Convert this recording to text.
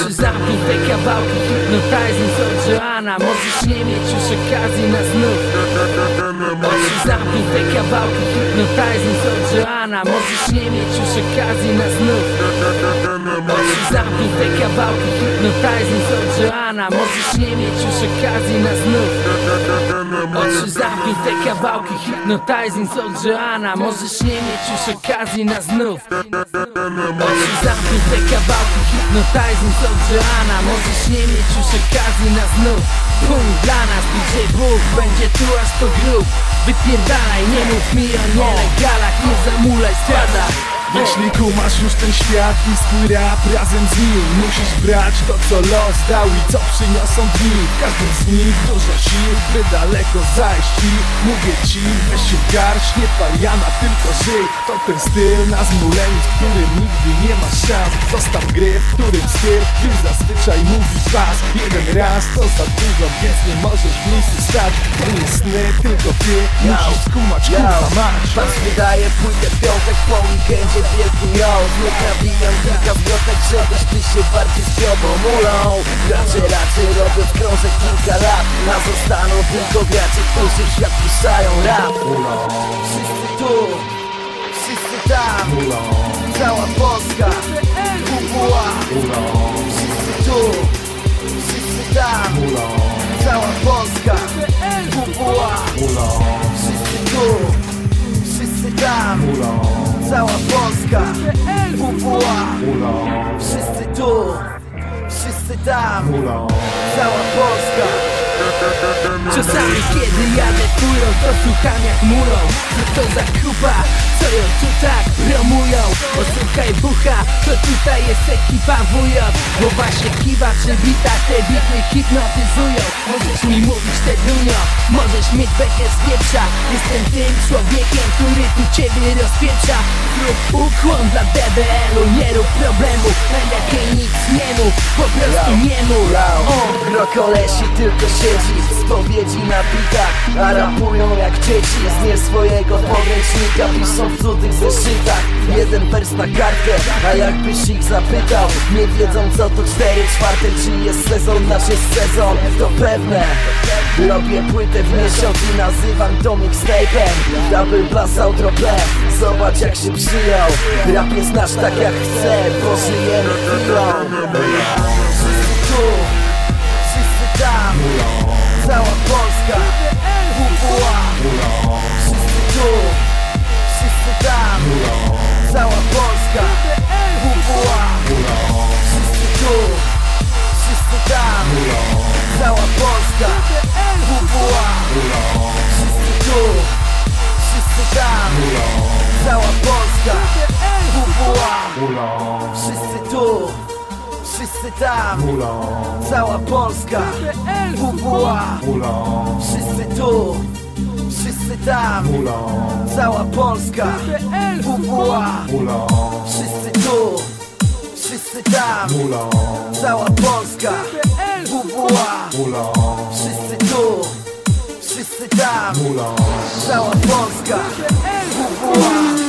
Oczy zamknij kawałki Hypnotizing z oceana. Możesz nie mieć już okazji na znów. Oczy zamknij kawałki Hypnotizing z oceana. Możesz nie mieć już okazji na znów. Kawałki z Możesz nie mieć już okazji na znów. Oczy zamknij te kawałki Hypnotizing z oceana Możesz nie mieć już okazji na znów. Oczy zamknij te kawałki Hypnotizing z oceana Możesz nie mieć już okazji na znów. Punkt dla nas, DJ Bóg Będzie tu aż po grób. Wypierdalaj, nie mów mi o nielegalach Nie zamulaj, spada Jeśli kumasz już ten świat i swój rap razem z nim. Musisz brać to co los dał i co przyniosą dni. W każdym z nich dużo sił, by daleko zajść I mówię ci, weź się garść, nie paliana, tylko żyj. To ten styl na zmuleniu, w którym nigdy nie ma szans. Zostaw gry, w którym styl już zazwyczaj mówisz was. Jeden raz to za dużo, więc nie możesz w miejscu stać. To nie sny, tylko ty musisz skumać, kurwa mać. Pas wydaje płytę w piątek po weekendzie wielki miał Znów nawijam kilka zwrotek, żebyś ty się bardziej spiął Bo mulą gracze raczej robią w krążek kilka lat A zostaną tylko gracze, którzy w świat puszczają rap. Wszyscy tu, wszyscy tam Cała Polska, WWA Wszyscy tu, wszyscy tam Cała Polska, WWA Wszyscy tu, wszyscy tam Cała Polska, WWA Wszyscy tu, wszyscy tam. Cała Polska. Czasami kiedy jadę furą to słucham jak murą. Co to za kupa, co ją tu tak promują Posłuchaj bucha, to tutaj jest ekipa WJ Głowa się kiwa przy bitach, te bity hipnotyzują. Możesz mi mówić te dunio, możesz mieć bekę z pieprza. Jestem tym człowiekiem, który tu ciebie rozpieprza. Zrób ukłon dla DBL-u, nie rób problemu. Najlepiej nic nie mów, po prostu nie mów Gro kolesi tylko siedzi spowiedzi na bitach A rapują jak dzieci z nie swojego podręcznika Piszą w cudzych zeszytach. Jeden wers na kartkę A jakbyś ich zapytał, nie wiedzą co to cztery czwarte Czy jest sezon, nasz jest sezon, to pewne. Robię płytę w miesiąc i nazywam to mixtape'em Double plus outro zobacz jak się przyjął. Rap jest nasz tak jak chce, bo żyjemy chwilą WWA Wszyscy tu, wszyscy tam. Cała Polska, WWA Wszyscy tu, wszyscy tam. Cała Polska, WWA Wszyscy tu, wszyscy tam. Cała Polska, WWA Wszyscy tu, wszyscy tam. Cała Polska, WWA